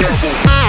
devil.